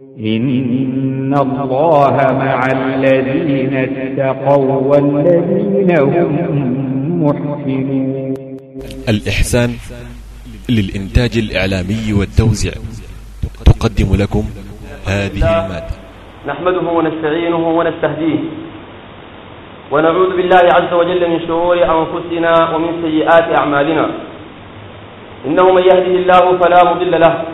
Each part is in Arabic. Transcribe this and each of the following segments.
إن الله مع الذين اتقوا والذين هم محسنون الإحسان للإنتاج الإعلامي والتوزيع تقدم لكم هذه المادة. نحمده ونستعينه ونستهديه ونعوذ بالله عز وجل من شرور أنفسنا ومن سيئات أعمالنا. إنه من يهده الله فلا مضل له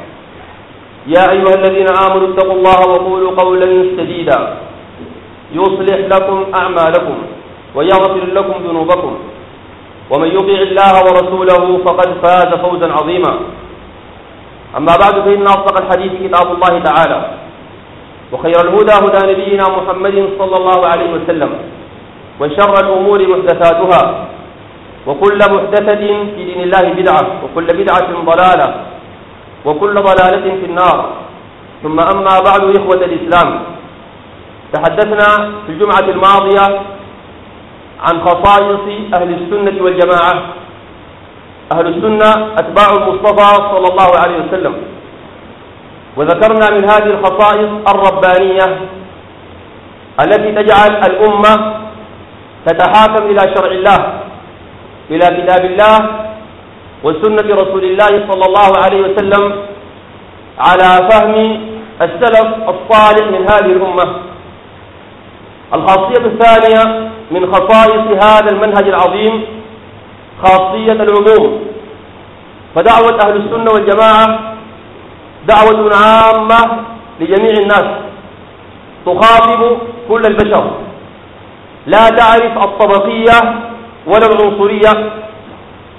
يا أيها الذين آمنوا اتقوا الله وقولوا قولا سديدا. يصلح لكم أعمالكم ويغفر لكم ذنوبكم. ومن يطع الله ورسوله فقد فاز فوزا عظيما. أما بعد فإن أصدق الحديث كتاب الله تعالى. وخير الهدى هدى نبينا محمد صلى الله عليه وسلم. وشر الأمور محدثاتها. وكل محدثة في دين الله بدعة وكل بدعة ضلالة. وكل ضلالة في النار. ثم أما بعد إخوة الإسلام تحدثنا في الجمعة الماضية عن خصائص أهل السنة والجماعة. أهل السنة أتباع المصطفى صلى الله عليه وسلم. وذكرنا من هذه الخصائص الربانية التي تجعل الأمة تتحاكم إلى شرع الله إلى كتاب الله وسنة رسول الله صلى الله عليه وسلم على فهم السلف الصالح من هذه الأمة. الخاصية الثانية من خصائص هذا المنهج العظيم خاصية العموم. فدعوة أهل السنة والجماعة دعوة عامة لجميع الناس. تخاطب كل البشر. لا تعرف الطبقية ولا العنصرية.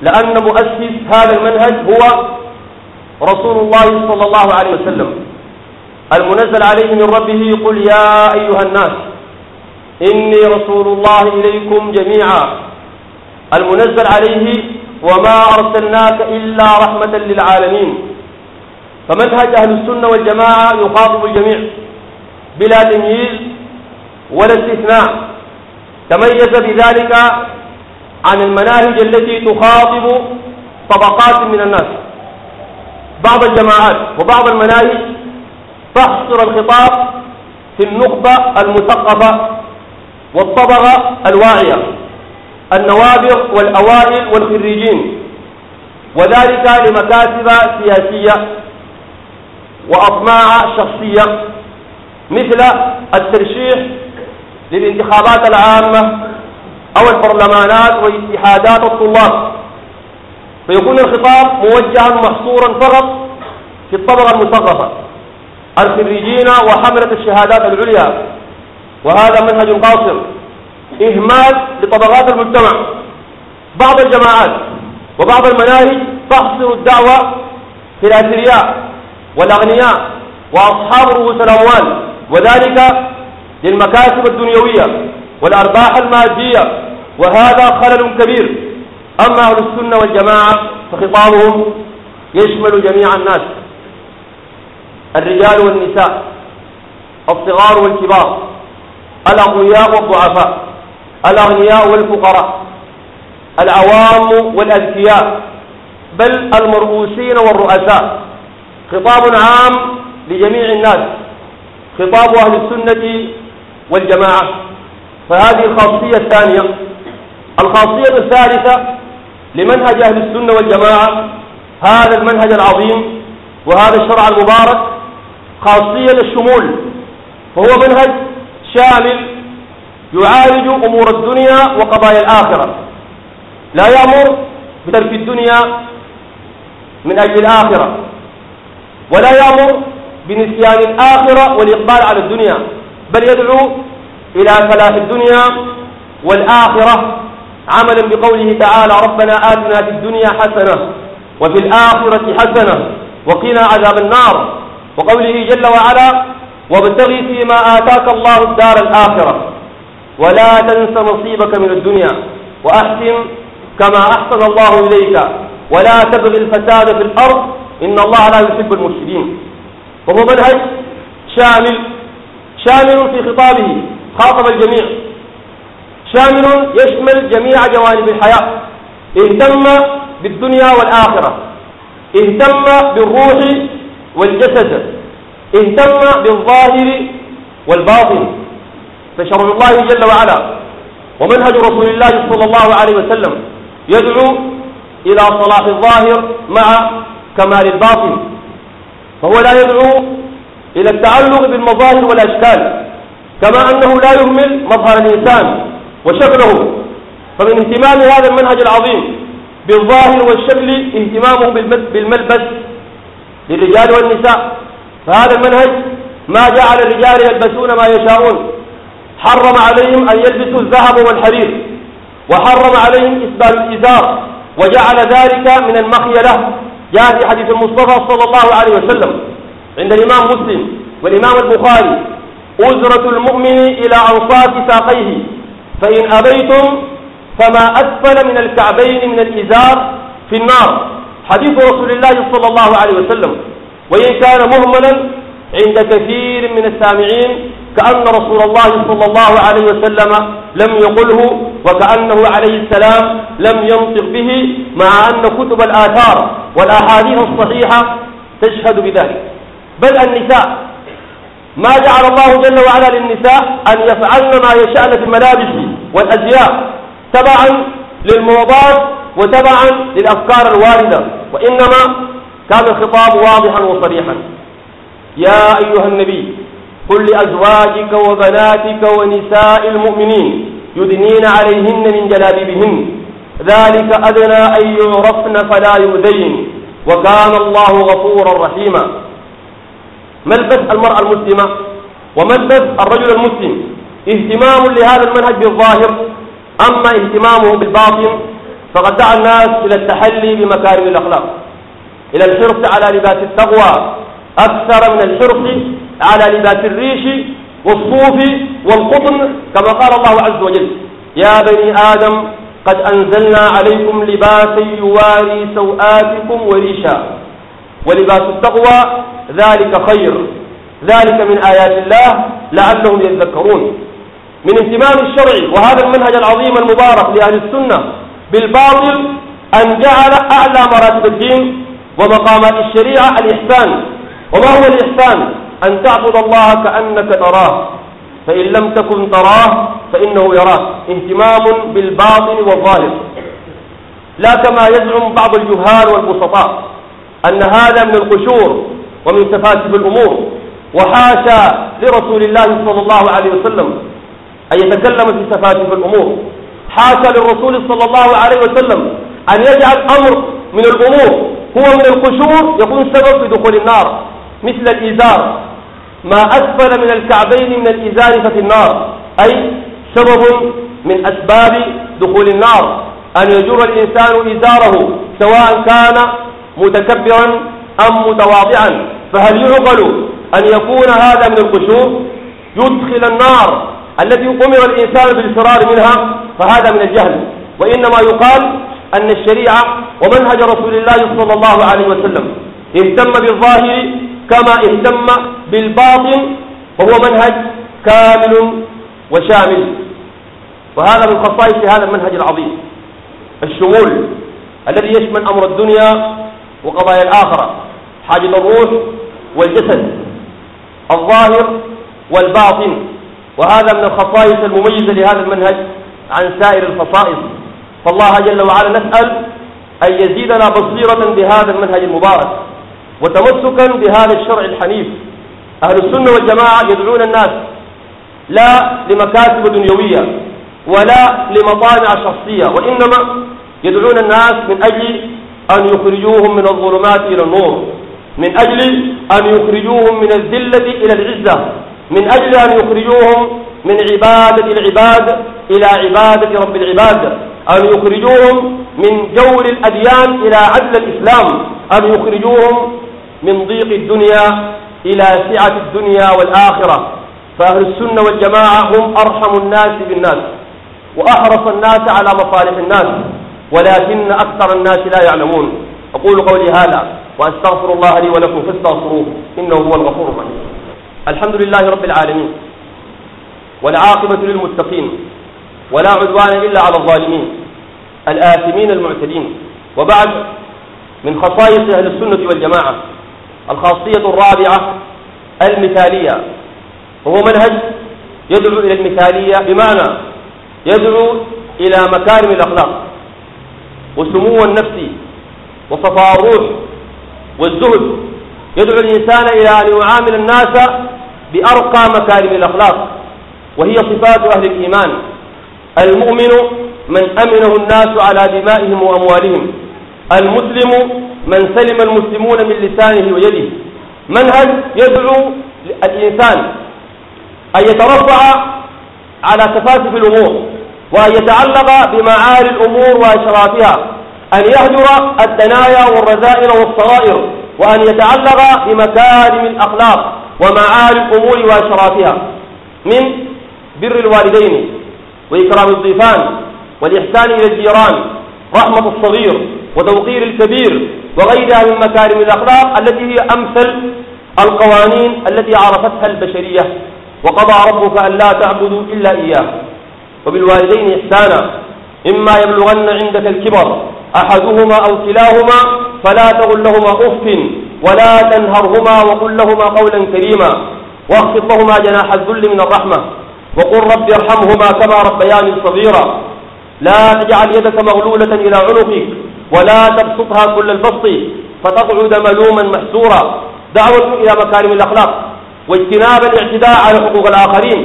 لأن مؤسس هذا المنهج هو رسول الله صلى الله عليه وسلم. المنزل عليه من ربه يقول يا أيها الناس إني رسول الله إليكم جميعا. المنزل عليه وما أرسلناك إلا رحمة للعالمين. فمنهج أهل السنة والجماعة يخاطب الجميع بلا تمييز ولا استثناء. تميز بذلك عن المناهج التي تخاطب طبقات من الناس. بعض الجماعات وبعض المناهج تحصر الخطاب في النخبة المثقفة والطبقة الواعية النوابغ والأوائل والخريجين وذلك لمكاسب سياسية وأطماع شخصية مثل الترشيح للانتخابات العامة أو البرلمانات واتحادات الطلاب. فيكون الخطاب موجها محصورا فقط في الطبقة المثقفة الخريجين وحملة الشهادات العليا. وهذا منهج قاصر إهمال لطبقات المجتمع. بعض الجماعات وبعض المناهج تحصر الدعوة في الأثرياء والأغنياء وأصحاب رؤوس الأموال وذلك للمكاسب الدنيوية والأرباح المادية. وهذا خلل كبير. أما أهل السنة والجماعة فخطابهم يشمل جميع الناس الرجال والنساء الصغار والكبار الأقوياء والضعفاء الأغنياء والفقراء العوام والأذكياء بل المرؤوسين والرؤساء. خطاب عام لجميع الناس خطاب أهل السنة والجماعة. فهذه الخاصية الثانية. الخاصية الثالثة لمنهج أهل السنة والجماعة هذا المنهج العظيم وهذا الشرع المبارك خاصية الشمول فهو منهج شامل يعالج أمور الدنيا وقضايا الآخرة. لا يأمر بترك الدنيا من أجل الآخرة ولا يأمر بنسيان الآخرة والإقبال على الدنيا بل يدعو إلى فلاح الدنيا والآخرة عملا بقوله تعالى ربنا آتنا في الدنيا حسنة وفي الآخرة حسنة وقنا عذاب النار. وقوله جل وعلا وابتغي فيما آتاك الله الدار الآخرة ولا تنس نصيبك من الدنيا وأحسن كما أحسن الله إليك ولا تبغي الفساد في الأرض إن الله لا يحب المفسدين. وهو منهج شامل شامل في خطابه خاطب الجميع. شامل يشمل جميع جوانب الحياة. اهتم بالدنيا والآخرة. اهتم بالروح والجسد. اهتم بالظاهر والباطن. فشرع الله جل وعلا ومنهج رسول الله صلى الله عليه وسلم يدعو إلى صلاح الظاهر مع كمال الباطن. فهو لا يدعو إلى التعلق بالمظاهر والأشكال كما أنه لا يهمل مظهر الإنسان. وشكله. فمن اهتمام هذا المنهج العظيم بالظاهر والشكل اهتمامه بالملبس للرجال والنساء. فهذا المنهج ما جعل الرجال يلبسون ما يشاءون. حرم عليهم أن يلبسوا الذهب والحرير وحرم عليهم إسبال الإزار وجعل ذلك من المخيلة. جاء في حديث المصطفى صلى الله عليه وسلم عند الإمام مسلم والإمام البخاري أزرة المؤمن إلى أنصاف ساقيه. فإن أبيتم فما أسفل من الكعبين من الإزار في النار. حديث رسول الله صلى الله عليه وسلم. وإن كان مهملا عند كثير من السامعين كأن رسول الله صلى الله عليه وسلم لم يقله وكأنه عليه السلام لم ينطق به مع أن كتب الآثار والأحاديث الصحيحة تشهد بذلك. بل النساء ما جعل الله جل وعلا للنساء أن يفعلن ما يشأن في الملابس والأزياء تبعا للموضات وتبعا للأفكار الواردة وإنما كان الخطاب واضحا وصريحا. يا أيها النبي قل لأزواجك وبناتك ونساء المؤمنين يدنين عليهن من جلابيبهن. ذلك أدنى أن يعرفن فلا يؤذين. وكان الله غفورا رحيما. ملبس المرأة المسلمة؟ وملبس الرجل المسلم؟ اهتمام لهذا المنهج بالظاهر أما اهتمامه بالباطن فقد دعا الناس إلى التحلي بمكارم الأخلاق إلى الحرص على لباس التقوى أكثر من الحرص على لباس الريش والصوف والقطن كما قال الله عز وجل يا بني آدم قد أنزلنا عليكم لباسا يواري سوآتكم وريشا ولباس التقوى ذلك خير ذلك من آيات الله لعلهم يذكرون. من اهتمام الشرع وهذا المنهج العظيم المبارك لأهل السنة. بالباطل أن جعل أعلى مراتب الدين ومقامات الشريعة الإحسان. وما هو الإحسان؟ أن تعبد الله كأنك تراه. فإن لم تكن تراه فإنه يراك. اهتمام بالباطن والظاهر. لا كما يزعم بعض الجهال والبسطاء أن هذا من القشور ومن تفاسف الأمور. وحاشا لرسول الله صلى الله عليه وسلم أن يتكلم في تفاسف الأمور. حاشا للرسول صلى الله عليه وسلم أن يجعل أمر من الأمور هو من القشور يكون سبب في دخول النار مثل الإزار. ما أسفل من الكعبين من الإزار ففي النار أي سبب من أسباب دخول النار. أن يجر الإنسان إزاره سواء كان متكبرا أم متواضعا. فهل يعقل أن يكون هذا من القشور؟ يدخل النار. التي أمر الإنسان بالفرار منها فهذا من الجهل. وإنما يقال أن الشريعة ومنهج رسول الله صلى الله عليه وسلم اهتم بالظاهر كما اهتم بالباطن وهو منهج كامل وشامل. وهذا من خصائص هذا المنهج العظيم. الشمول الذي يشمل أمر الدنيا وقضايا الآخرة حاجة الروح والجسد الظاهر والباطن. وهذا من الخصائص المميزة لهذا المنهج عن سائر الخصائص. فالله جل وعلا نسأل أن يزيدنا بصيرة بهذا المنهج المبارك وتمسكا بهذا الشرع الحنيف. أهل السنة والجماعة يدعون الناس لا لمكاسب دنيوية ولا لمطامع شخصية وإنما يدعون الناس من أجل أن يخرجوهم من الظلمات إلى النور من أجل أن يخرجوهم من الذلة إلى العزة. من أجل أن يخرجوهم من عبادة العباد إلى عبادة رب العباد. أن يخرجوهم من جور الأديان إلى عدل الإسلام. أن يخرجوهم من ضيق الدنيا إلى سعة الدنيا والآخرة. فأهل السنة والجماعة هم أرحم الناس بالناس وأحرص الناس على مصالح الناس ولكن أكثر الناس لا يعلمون. أقول قولي هذا وأستغفر الله لي ولكم فاستغفروه إنه هو الغفور الرحيم. الحمد لله رب العالمين. والعاقبة للمتقين ولا عدوان إلا على الظالمين. الآثمين المعتدين. وبعد من خصائص أهل السنة والجماعة الخاصية الرابعة المثالية. وهو منهج يدعو إلى المثالية بمعنى يدعو إلى مكارم الأخلاق. وسمو النفس وصفاء الروح والزهد. يدعو الإنسان إلى أن يعامل الناس بأرقى مكارم الأخلاق وهي صفات أهل الإيمان. المؤمن من أمنه الناس على دمائهم وأموالهم. المسلم من سلم المسلمون من لسانه ويده. منهج يدعو الإنسان أن يترفع على تفاسف الأمور وأن يتعلق بمعالي الأمور وأشرافها أن يهجر الدنايا والرذائل والصغائر وأن يتعلق بمكارم الأخلاق. ومعالي الأمور وأشرافها من بر الوالدين وإكرام الضيفان والإحسان إلى الجيران رحمة الصغير وتوقير الكبير وغيرها من مكارم الأخلاق التي هي أمثل القوانين التي عرفتها البشرية وقضى ربك أن لا تعبدوا إلا إياه. وبالوالدين إحسانا إما يبلغن عندك الكبر أحدهما أو كلاهما فلا تقل لهما أف ولا تنهرهما وقل لهما قولا كريما واخفض لهما جناح الذل من الرحمة وقل رب ارحمهما كما ربياني صغيرا. لا تجعل يدك مغلولة إلى عنقك ولا تبسطها كل البسط فتقعد ملوما محسورا. دعوة إلى مكارم الأخلاق واجتناب الاعتداء على حقوق الآخرين.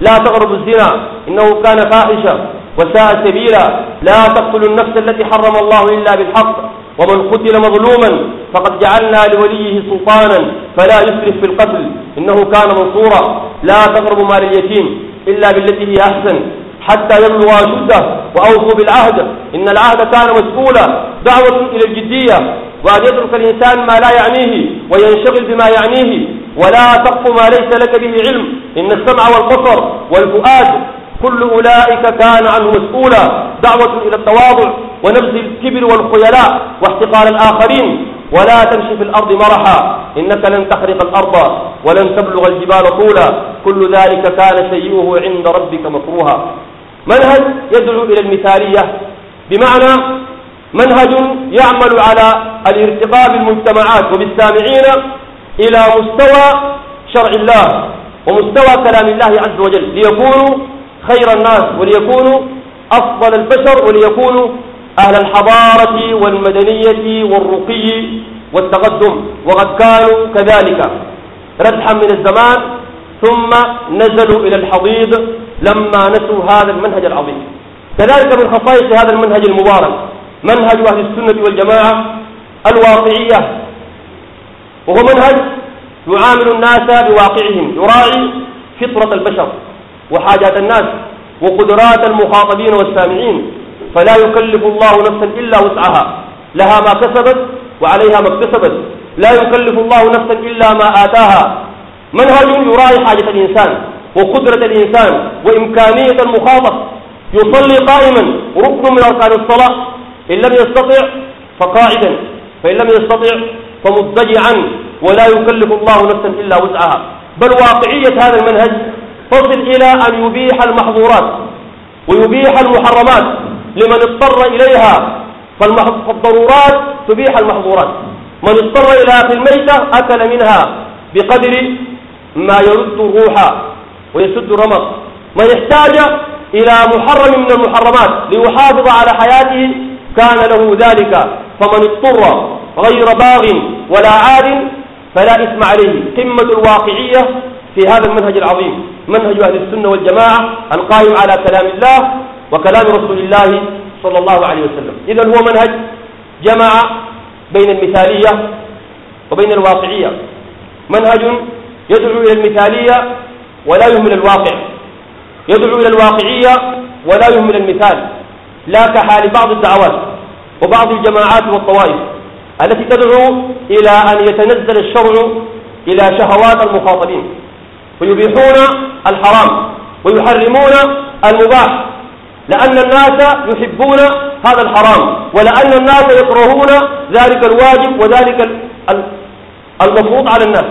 لا تقربوا الزنا إنه كان فاحشة وساء سبيلا. لا تقتلوا النفس التي حرم الله إلا بالحق. ومن قتل مظلوما فقد جعلنا لوليه سلطانا فلا يسرف في القتل. إنه كان منصورا. لا تقربوا مال اليتيم إلا بالتي هي أحسن. حتى يبلغ أشده وأوفوا بالعهد. إن العهد كان مسؤولا. دعوة إلى الجدية. وأن يترك الإنسان ما لا يعنيه وينشغل بما يعنيه. ولا تقف ما ليس لك به علم. إن السمع والبصر والفؤاد كل أولئك كان عنه مسؤولا. دعوة إلى التواضع. ونبذ الكبر والخيلاء واحتقار الآخرين. ولا تمشي في الأرض مرحا. إنك لن تخرق الأرض ولن تبلغ الجبال طولا. كل ذلك كان سيئه عند ربك مكروها. منهج يدعو إلى المثالية. بمعنى منهج يعمل على الارتقاء بالمجتمعات وبالسامعين إلى مستوى شرع الله ومستوى كلام الله عز وجل. ليكونوا خير الناس وليكونوا أفضل البشر وليكونوا أهل الحضارة والمدنية والرقي والتقدم وقد كانوا كذلك. ردحا من الزمان ثم نزلوا إلى الحضيض لما نسوا هذا المنهج العظيم. كذلك من خصائص هذا المنهج المبارك منهج أهل السنة والجماعة الواقعية وهو منهج يعامل الناس بواقعهم يراعي فطرة البشر وحاجات الناس وقدرات المخاطبين والسامعين. فلا يكلف الله نفسا إلا وسعها. لها ما كسبت وعليها ما اكتسبت. لا يكلف الله نفسا إلا ما آتاها. منهج يراعي حاجة الإنسان وقدرة الإنسان وإمكانية المخاطب. يصلي قائما ركن من أركان الصلاة. إن لم يستطع فقاعدا. فإن لم يستطع فمضطجعا. ولا يكلف الله نفسا إلا وسعها. بل واقعية هذا المنهج تصل إلى أن يبيح المحظورات ويبيح المحرمات. لمن اضطر إليها فالضرورات تبيح المحظورات. من اضطر إلى أكل الميتة أكل منها بقدر ما يرد الروح ويسد الرمق من يحتاج إلى محرم من المحرمات ليحافظ على حياته كان له ذلك. فمن اضطر غير باغ ولا عاد فلا إثم عليه. قمة الواقعية في هذا المنهج العظيم. منهج أهل السنة والجماعة القائم على كلام الله وكلام رسول الله صلى الله عليه وسلم. إذا هو منهج جمع بين المثالية وبين الواقعية. منهج يدعو إلى المثالية ولا يهمل الواقع. يدعو إلى الواقعية ولا يهمل المثال. لا كحال بعض الدعوات وبعض الجماعات والطوائف التي تدعو إلى أن يتنزل الشرع إلى شهوات المخاطبين. ويبيحون الحرام ويحرمون المباح. لأن الناس يحبون هذا الحرام ولأن الناس يكرهون ذلك الواجب وذلك المفروض على الناس.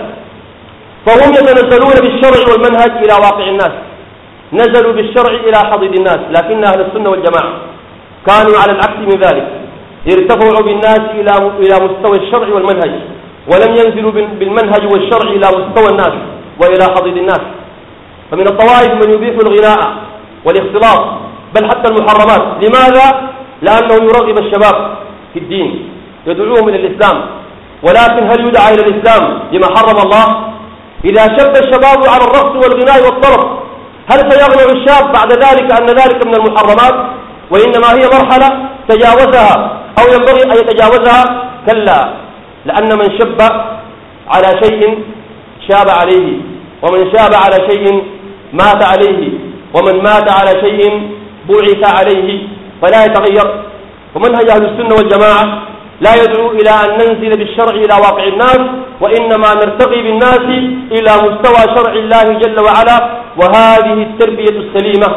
فهم يتنزلون بالشرع والمنهج إلى واقع الناس. نزلوا بالشرع إلى حضيض الناس لكن أهل السنة والجماعة كانوا على العكس من ذلك. ارتفعوا بالناس إلى إلى مستوى الشرع والمنهج ولم ينزلوا بالمنهج والشرع إلى مستوى الناس وإلى حضيض الناس. فمن الطوائف من يبيح الغناء والاختلاط. بل حتى المحرمات لماذا؟ لأنه يرغب الشباب في الدين يدعوهم إلى الإسلام ولكن هل يدعى إلى الإسلام لما حرم الله؟ إذا شب الشباب على الرقص والغناء والطرب هل سيغنى الشاب بعد ذلك أن ذلك من المحرمات وإنما هي مرحلة تجاوزها أو ينبغي أن يتجاوزها كلا لأن من شب على شيء شاب عليه ومن شاب على شيء مات عليه ومن مات على شيء بعث عليه فلا يتغير. ومنهج أهل السنة والجماعة لا يدعو إلى أن ننزل بالشرع إلى واقع الناس وإنما نرتقي بالناس إلى مستوى شرع الله جل وعلا. وهذه التربية السليمة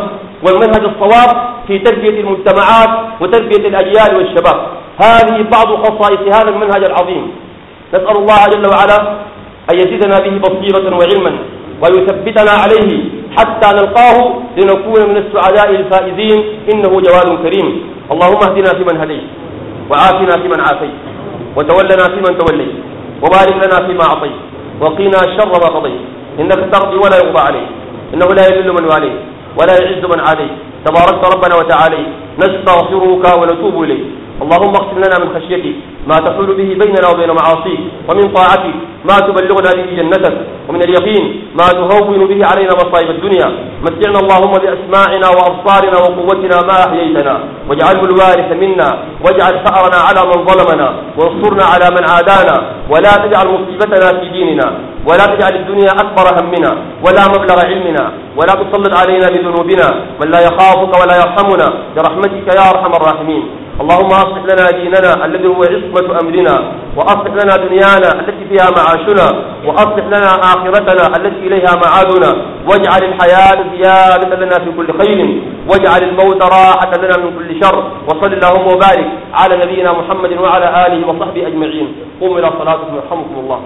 والمنهج الصواب في تربية المجتمعات وتربية الأجيال والشباب. هذه بعض خصائص هذا المنهج العظيم. نسأل الله جل وعلا أن يزيدنا به بصيرة وعلما ويثبتنا عليه حتى نلقاه لنكون من السعداء الفائزين. إنه جواد كريم. اللهم اهدنا فيمن هديت وعافنا فيمن عافيت وتولنا فيمن توليت وبارك لنا فيما أعطيت وقنا شر ما قضيت. إنك تقضي ولا يقضى عليك. إنه لا يذل من واليت ولا يعز من عاديت. تباركت ربنا وتعالى نستغفرك ونتوب إليك. اللهم اقسم لنا من خشيتك ما تحول به بيننا وبين معاصيك ومن طاعتك ما تبلغنا به جنتك. ومن اليقين ما تهون به علينا مصائب الدنيا. متعنا اللهم بأسماعنا وأبصارنا وقوتنا ما أحييتنا. واجعله الوارث منا. واجعل ثأرنا على من ظلمنا. وانصرنا على من عادانا. ولا تجعل مصيبتنا في ديننا. ولا تجعل الدنيا أكبر همنا. ولا مبلغ علمنا. ولا تسلط علينا بذنوبنا. من لا يخافك ولا يرحمنا. برحمتك يا أرحم الراحمين. اللهم أصلح لنا ديننا الذي هو عصمة أمرنا وأصلح لنا دنيانا التي فيها معاشنا وأصلح لنا آخرتنا التي إليها معادنا واجعل الحياة زيادة لنا في كل خير واجعل الموت راحة لنا من كل شر وصل اللهم وبارك على نبينا محمد وعلى آله وصحبه أجمعين. قوموا إلى صلاتكم يرحمكم الله.